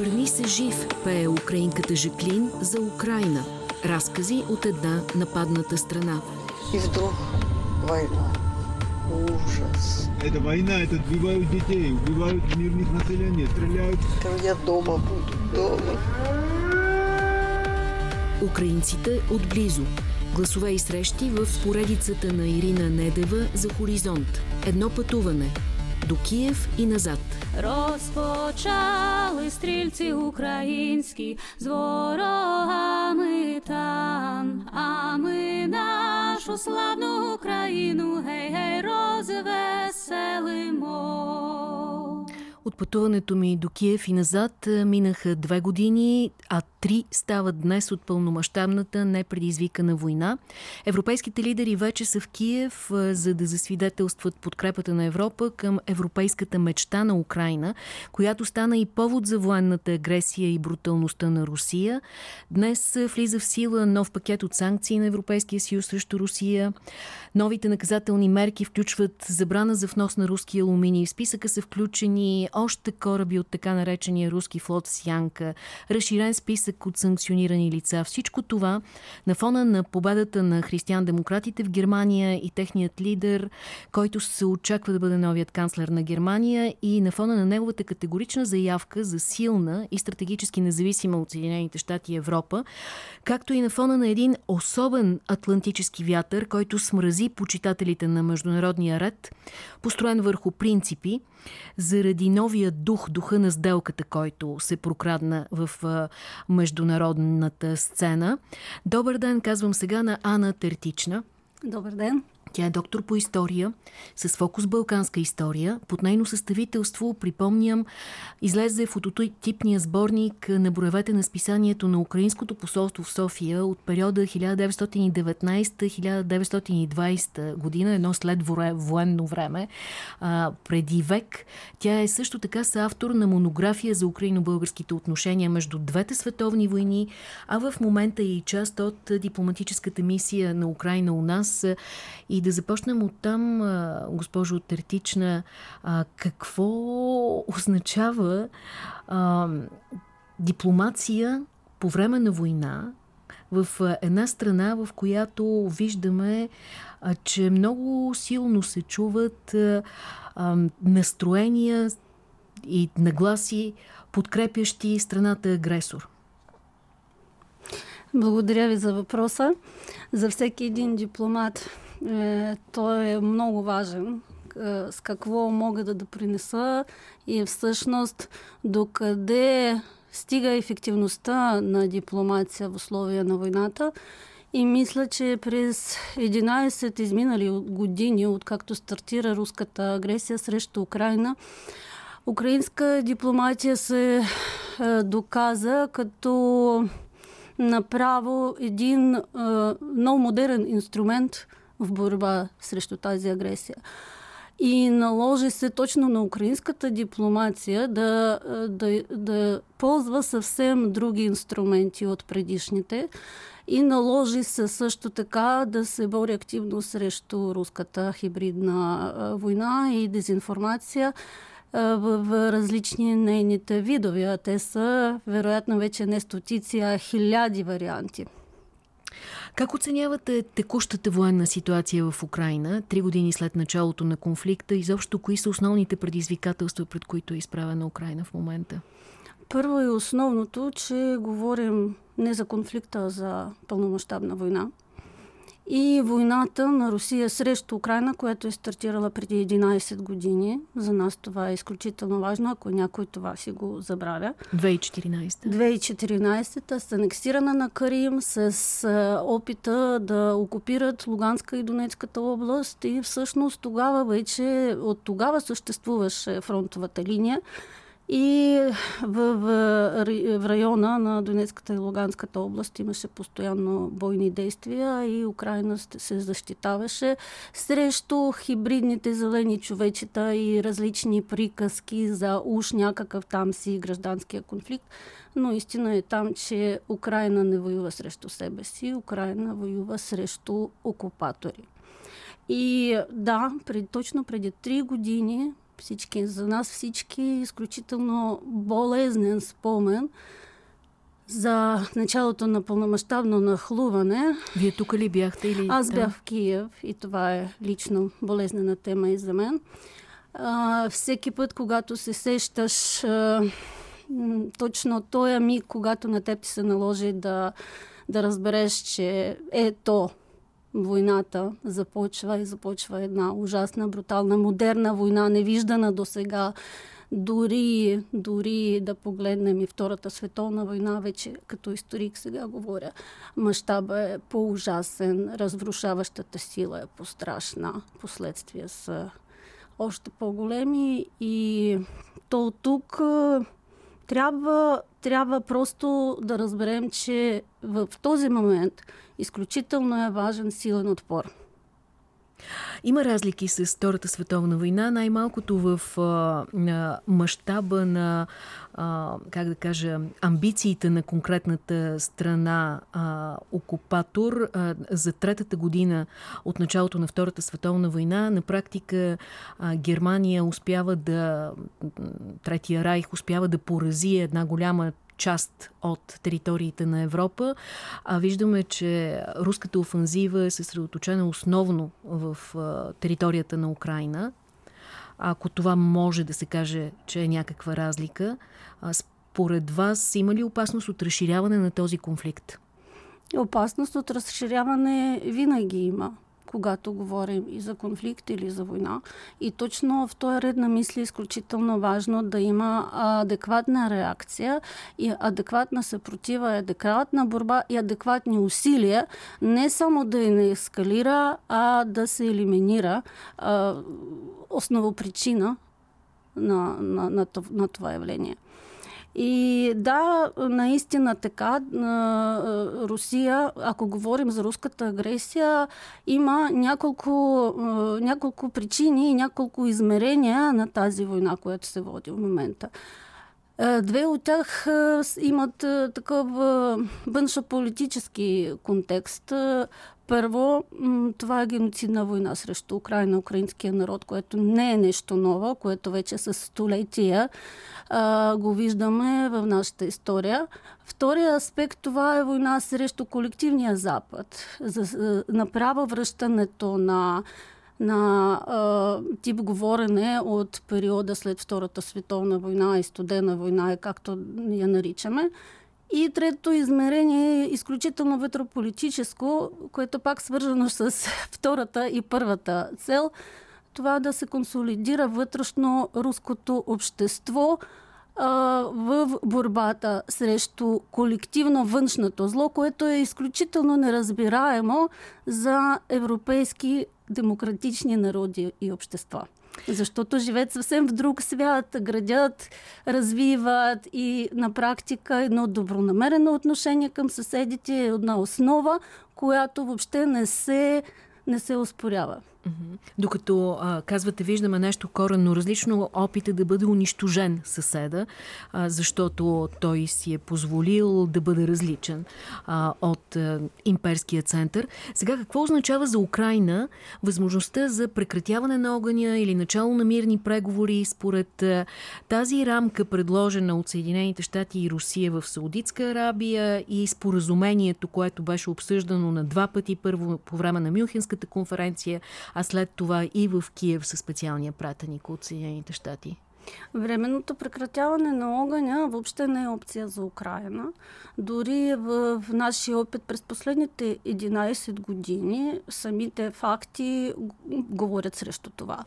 Върни се жив, пее украинката Жаклин за Украина. Разкази от една нападната страна. И вдруг война. Ужас. Это война, это убивают детей, убивают мирных населения, стреляют. Я дома буду, дома. Украинците отблизо. Гласове и срещи в поредицата на Ирина Недева за Хоризонт. Едно пътуване. До Київ і назад. Розпочали стрільці українські з ворогами там, а ми нашу славну Україну гей гей розвеселимо. От пътуването ми до Киев и назад минаха две години, а три стават днес от пълномащабната непредизвикана война. Европейските лидери вече са в Киев, за да засвидетелстват подкрепата на Европа към европейската мечта на Украина, която стана и повод за военната агресия и бруталността на Русия. Днес влиза в сила нов пакет от санкции на Европейския съюз срещу Русия. Новите наказателни мерки включват забрана за внос на руски алуминий. В списъка са включени още кораби от така наречения руски флот Сянка, разширен списък от санкционирани лица. Всичко това на фона на победата на християн-демократите в Германия и техният лидер, който се очаква да бъде новият канцлер на Германия и на фона на неговата категорична заявка за силна и стратегически независима от Съединените щати и Европа, както и на фона на един особен атлантически вятър, който смрази почитателите на международния ред, построен върху принципи, заради новия дух, духа на сделката, който се прокрадна в международната сцена. Добър ден, казвам сега на Ана Тертична. Добър ден. Тя е доктор по история с фокус Балканска история. Под нейно съставителство, припомням, излезе фототипния сборник на броевете на списанието на Украинското посолство в София от периода 1919-1920 година, едно след военно време, а, преди век. Тя е също така съавтор на монография за украино-българските отношения между двете световни войни, а в момента е и част от дипломатическата мисия на Украина у нас и да започнем от там, госпожо Тертична, какво означава а, дипломация по време на война в една страна, в която виждаме, а, че много силно се чуват а, настроения и нагласи, подкрепящи страната агресор. Благодаря ви за въпроса. За всеки един дипломат той е много важен е, с какво мога да допринеса и всъщност докъде стига ефективността на дипломация в условия на войната. И мисля, че през 11 изминали години, откакто стартира руската агресия срещу Украина, украинска дипломация се е, доказа като направо един е, много модерен инструмент – в борба срещу тази агресия. И наложи се точно на украинската дипломация да, да, да ползва съвсем други инструменти от предишните. И наложи се също така да се бори активно срещу руската хибридна война и дезинформация в различни нейните видове. Те са, вероятно, вече не стотици, а хиляди варианти. Как оценявате текущата военна ситуация в Украина, три години след началото на конфликта? Изобщо, кои са основните предизвикателства, пред които е изправена Украина в момента? Първо и основното, че говорим не за конфликта, а за пълномащабна война и войната на Русия срещу Украина, която е стартирала преди 11 години. За нас това е изключително важно, ако някой това си го забравя. 2014. 2014 с анексирана на Карим, с опита да окупират Луганска и Донецката област и всъщност тогава вече, от тогава съществуваше фронтовата линия. И в, в, в района на Донецката и Луганската област имаше постоянно бойни действия и Украина се защитаваше срещу хибридните зелени човечета и различни приказки за уж някакъв там си гражданския конфликт. Но истина е там, че Украина не воюва срещу себе си, Украина воюва срещу окупатори. И да, пред, точно преди три години всички, за нас всички изключително болезнен спомен за началото на пълномащабно нахлуване. Вие тук ли бяхте? Или... Аз бях в Киев и това е лично болезнена тема и за мен. А, всеки път, когато се сещаш а, точно този миг, когато на теб ти се наложи да, да разбереш, че ето войната започва и започва една ужасна, брутална, модерна война, невиждана до сега. Дори, дори да погледнем и Втората световна война, вече като историк сега говоря, мащаба е по-ужасен, разрушаващата сила е по-страшна, последствия са още по-големи и то тук трябва, трябва просто да разберем, че в този момент изключително е важен силен отпор. Има разлики с Втората световна война, най-малкото в мащаба на, а, как да кажа, амбициите на конкретната страна а, окупатор. А, за третата година от началото на Втората световна война на практика а, Германия успява да, Третия райх успява да порази една голяма част от териториите на Европа. А виждаме, че руската офанзива е съсредоточена основно в а, територията на Украина. Ако това може да се каже, че е някаква разлика, според вас има ли опасност от разширяване на този конфликт? Опасност от разширяване винаги има когато говорим и за конфликт или за война. И точно в този ред на мисли е изключително важно да има адекватна реакция и адекватна съпротива, адекватна борба и адекватни усилия, не само да не ескалира, а да се елиминира основопричина на, на, на, на това явление. И да, наистина така, Русия, ако говорим за руската агресия, има няколко, няколко причини и няколко измерения на тази война, която се води в момента. Две от тях имат такъв външно-политически контекст. Първо, това е геноцидна война срещу Украина, украинския народ, което не е нещо ново, което вече с столетия а, го виждаме в нашата история. Втория аспект това е война срещу колективния Запад. За, направо връщането на на а, тип говорене от периода след Втората световна война и студена война, както я наричаме. И трето измерение е изключително вътрополитическо, което пак свързано с втората и първата цел. Това да се консолидира вътрешно руското общество в борбата срещу колективно външното зло, което е изключително неразбираемо за европейски демократични народи и общества. Защото живеят съвсем в друг свят, градят, развиват и на практика едно добронамерено отношение към съседите е една основа, която въобще не се, не се успорява. Докато а, казвате, виждаме нещо коренно различно, опита да бъде унищожен съседа, а, защото той си е позволил да бъде различен а, от а, имперския център. Сега, какво означава за Украина възможността за прекратяване на огъня или начало на мирни преговори според а, тази рамка, предложена от Съединените щати и Русия в Саудитска Арабия и споразумението, което беше обсъждано на два пъти, първо по време на Мюнхенската конференция, а след това и в Киев със специалния пратеник от Съединените щати? Временното прекратяване на огъня въобще не е опция за Украина. Дори в, в нашия опит през последните 11 години самите факти говорят срещу това.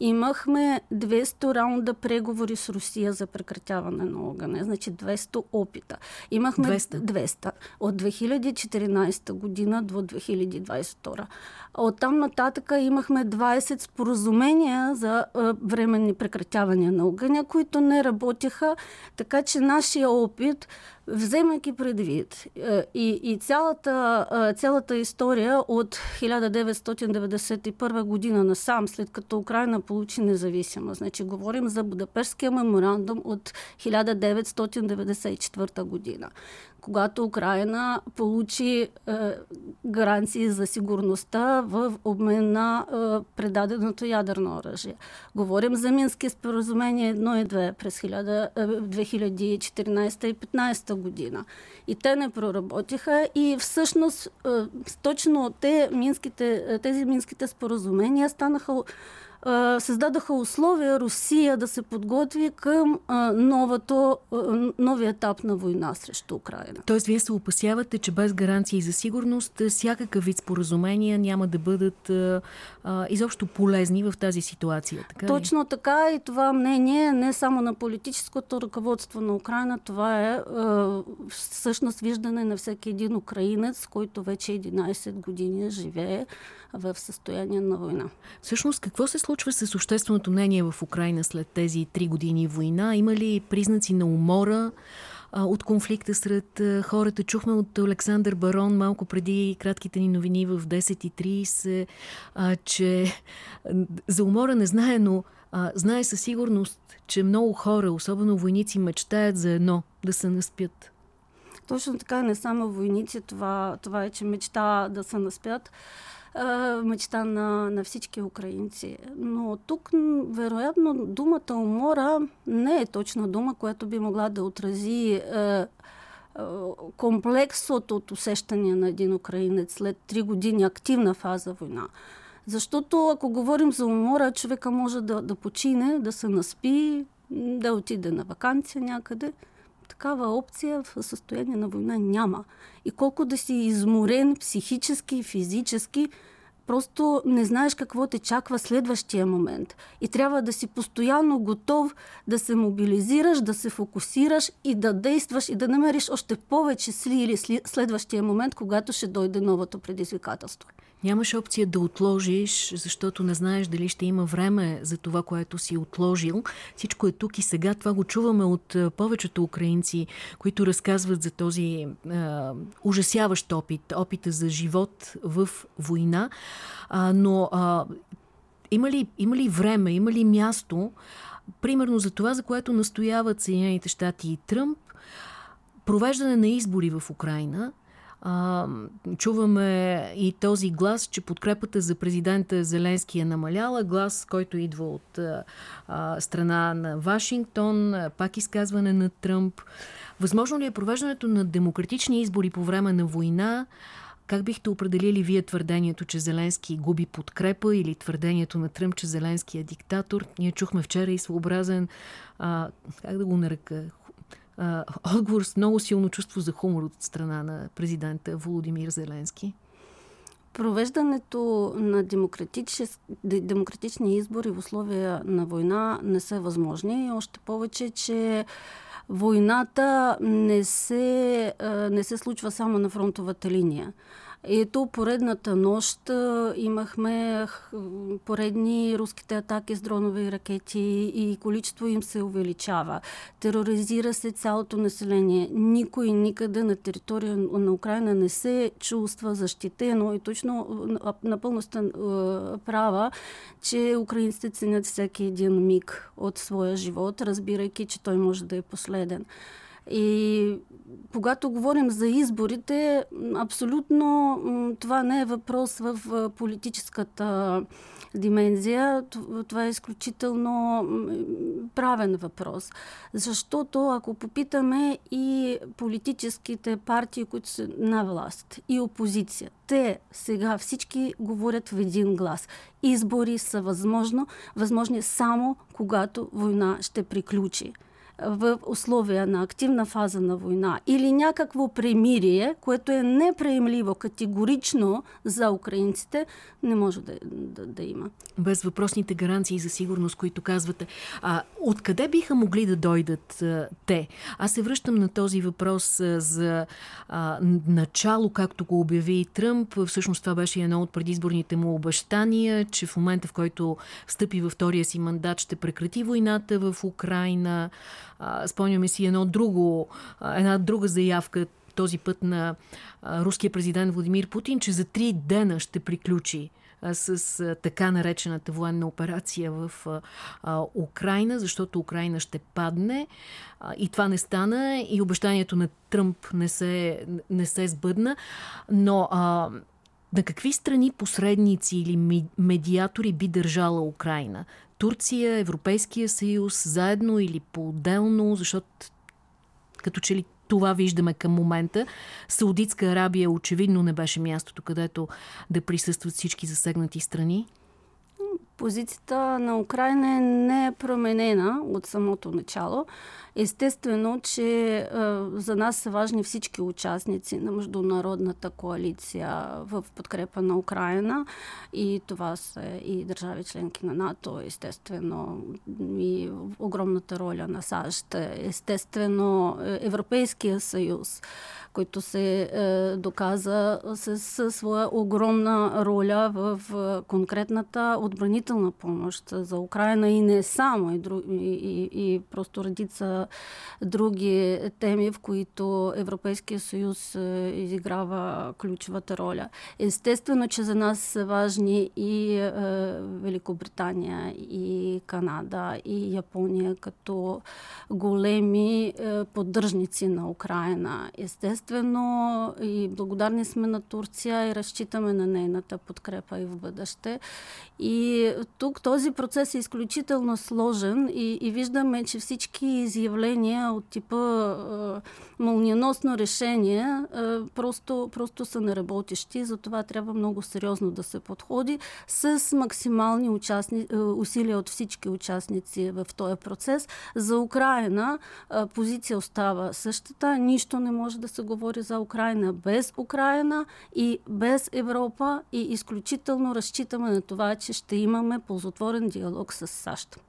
Имахме 200 раунда преговори с Русия за прекратяване на огъня, значи 200 опита. Имахме 200, 200 от 2014 година до 2022. От там нататък имахме 20 споразумения за временни прекратявания на огъня, които не работеха, така че нашия опит вземайки предвид и, и цялата, цялата история от 1991 година насам, след като Украина получи независимост. Значи говорим за Будапештския меморандум от 1994 година когато Украина получи е, гаранции за сигурността в обмен на е, предаденото ядерно оръжие. Говорим за Мински споразумения 1 и 2 през 1000, е, 2014 и 2015 година. И те не проработиха и всъщност е, точно те, минските, тези минските споразумения станаха създадаха условия Русия да се подготви към новото, новия етап на война срещу Украина. Тоест, вие се опасявате, че без гаранции за сигурност всякакъв вид споразумения няма да бъдат а, изобщо полезни в тази ситуация. Така Точно ли? така и това мнение не само на политическото ръководство на Украина, това е а, всъщност виждане на всеки един украинец, който вече 11 години живее в състояние на война. Всъщност, какво се случва с общественото мнение в Украина след тези три години война? Има ли признаци на умора? от конфликта сред хората. Чухме от Александър Барон малко преди кратките ни новини в 10.30, че за умора не знае, но а, знае със сигурност, че много хора, особено войници, мечтаят за едно – да се наспят. Точно така, не само войници, това, това е, че мечта да се наспят мечта на, на всички украинци. Но тук, вероятно, думата умора не е точна дума, която би могла да отрази е, комплексът от усещания на един украинец след три години активна фаза война. Защото ако говорим за умора, човека може да, да почине, да се наспи, да отиде на вакансия някъде. Такава опция в състояние на война няма. И колко да си изморен психически и физически, просто не знаеш какво те чаква следващия момент. И трябва да си постоянно готов да се мобилизираш, да се фокусираш и да действаш и да намериш още повече сли или следващия момент, когато ще дойде новото предизвикателство. Нямаш опция да отложиш, защото не знаеш дали ще има време за това, което си отложил. Всичко е тук и сега. Това го чуваме от повечето украинци, които разказват за този е, ужасяващ опит, опита за живот в война. А, но а, има, ли, има ли време, има ли място, примерно за това, за което настояват Съединените щати и Тръмп, провеждане на избори в Украина, а, чуваме и този глас, че подкрепата за президента Зеленски е намаляла. Глас, който идва от а, страна на Вашингтон, пак изказване на Тръмп. Възможно ли е провеждането на демократични избори по време на война? Как бихте определили вие твърдението, че Зеленски губи подкрепа или твърдението на Тръмп, че Зеленски е диктатор? Ние чухме вчера и своеобразен, а, как да го нарека, отговор с много силно чувство за хумор от страна на президента Володимир Зеленски? Провеждането на демократични избори в условия на война не са възможни. Още повече, че войната не се, не се случва само на фронтовата линия. Ето поредната нощ имахме поредни руските атаки с дронови ракети и количество им се увеличава. Тероризира се цялото население. Никой никъде на територия на Украина не се чувства защитено и точно напълно сте права, че украинците ценят всеки един миг от своя живот, разбирайки, че той може да е последен. И когато говорим за изборите, абсолютно това не е въпрос в политическата димензия. Това е изключително правен въпрос. Защото ако попитаме и политическите партии, които са на власт, и опозиция, те сега всички говорят в един глас. Избори са възможно, възможни само когато война ще приключи в условия на активна фаза на война или някакво премирие, което е неприемливо категорично за украинците, не може да, да, да има. Без въпросните гаранции за сигурност, които казвате. Откъде биха могли да дойдат а, те? Аз се връщам на този въпрос а, за а, начало, както го обяви Тръмп. Всъщност това беше едно от предизборните му обещания, че в момента, в който встъпи във втория си мандат, ще прекрати войната в Украина. Спомняме си едно друго, една друга заявка, този път на руския президент Владимир Путин, че за три дена ще приключи с така наречената военна операция в Украина, защото Украина ще падне. И това не стана и обещанието на Тръмп не се, не се сбъдна. Но на какви страни посредници или медиатори би държала Украина? Турция, Европейския съюз, заедно или по-отделно, защото като че ли това виждаме към момента. Саудитска Арабия очевидно не беше мястото, където да присъстват всички засегнати страни. Позицията на Украина е не е променена от самото начало. Естествено, че е, за нас са важни всички участници на международната коалиция в подкрепа на Украина и това са и държави членки на НАТО, естествено и огромната роля на САЩ, естествено Европейския съюз който се е, доказа с, с своя огромна роля в, в конкретната отбранителна помощ за Украина и не само, и, и, и, и просто редица други теми, в които Европейския съюз е, изиграва ключовата роля. Естествено, че за нас са важни и е, Великобритания, и Канада, и Япония като големи е, поддръжници на Украина. Естествено и благодарни сме на Турция и разчитаме на нейната подкрепа и в бъдеще. И тук този процес е изключително сложен и, и виждаме, че всички изявления от типа е, мълниеносно решение е, просто, просто са неработещи. Затова трябва много сериозно да се подходи с максимални участни, усилия от всички участници в този процес. За Украина е, позиция остава същата. Нищо не може да се говори за Украина без Украина и без Европа и изключително разчитаме на това, че ще имаме ползотворен диалог с САЩ.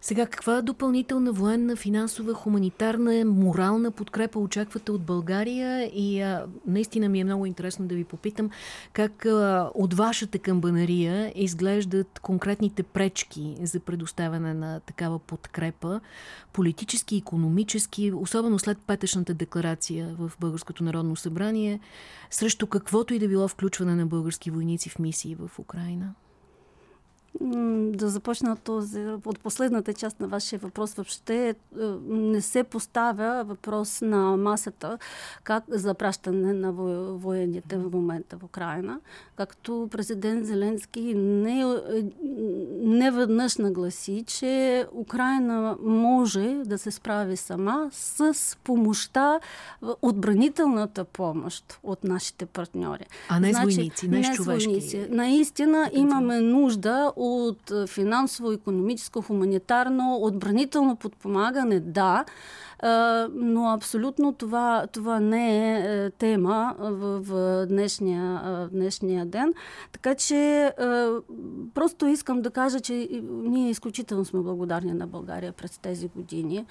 Сега, каква допълнителна военна, финансова, хуманитарна, морална подкрепа очаквате от България? И а, наистина ми е много интересно да ви попитам как а, от вашата камбанария изглеждат конкретните пречки за предоставяне на такава подкрепа, политически, економически, особено след петъчната декларация в Българското народно събрание, срещу каквото и да било включване на български войници в мисии в Украина? Да започна този, от последната част на вашия въпрос. Въобще е, не се поставя въпрос на масата как за пращане на военните в момента в Украина. Както президент Зеленски не, не веднъж нагласи, че Украина може да се справи сама с помощта, отбранителната помощ от нашите партньори. А не значи, с войници, не, с войници. Наистина имаме нужда от финансово, економическо, хуманитарно, отбранително подпомагане, да, но абсолютно това, това не е, е тема в, в днешния, днешния ден. Така че просто искам да кажа, че ние изключително сме благодарни на България през тези години.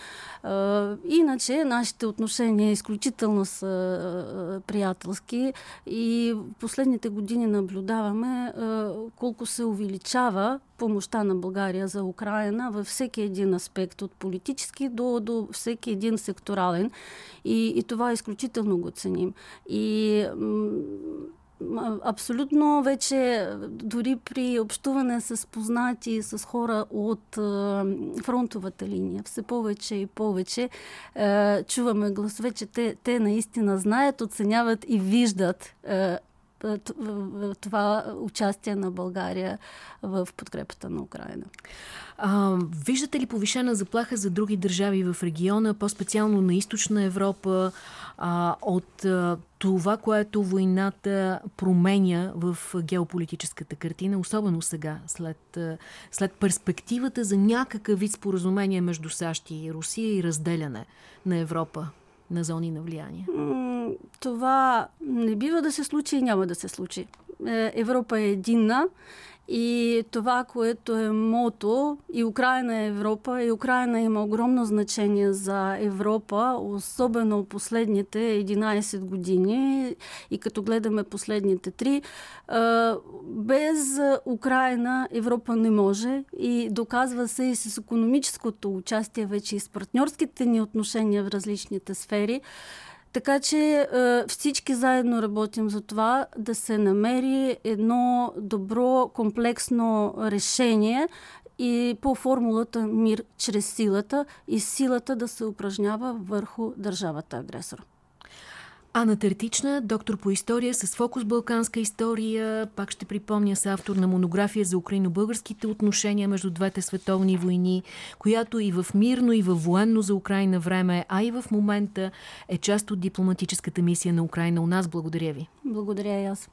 Иначе нашите отношения изключително са приятелски и последните години наблюдаваме колко се увеличава помощта на България за Украина във всеки един аспект, от политически до, до всеки един секторален. И, и това изключително го ценим. И Абсолютно вече дори при общуване с познати, с хора от фронтовата линия, все повече и повече е, чуваме гласове, че те, те наистина знаят, оценяват и виждат е, това участие на България в подкрепата на Украина. А, виждате ли повишена заплаха за други държави в региона, по-специално на източна Европа, а, от а, това, което войната променя в геополитическата картина, особено сега, след, след перспективата за някакъв вид споразумение между САЩ и Русия и разделяне на Европа на зони на влияние? Това не бива да се случи и няма да се случи. Е, Европа е единна и това, което е мото, и Украина е Европа, и Украина има огромно значение за Европа, особено последните 11 години и като гледаме последните три. Без Украина Европа не може и доказва се и с економическото участие вече и с партньорските ни отношения в различните сфери. Така че е, всички заедно работим за това да се намери едно добро комплексно решение и по формулата мир чрез силата и силата да се упражнява върху държавата агресор. Ана Тертична, доктор по история с фокус Балканска история. Пак ще припомня с автор на монография за украино-българските отношения между двете световни войни, която и в мирно, и в военно за Украина време, а и в момента е част от дипломатическата мисия на Украина у нас. Благодаря ви. Благодаря и аз.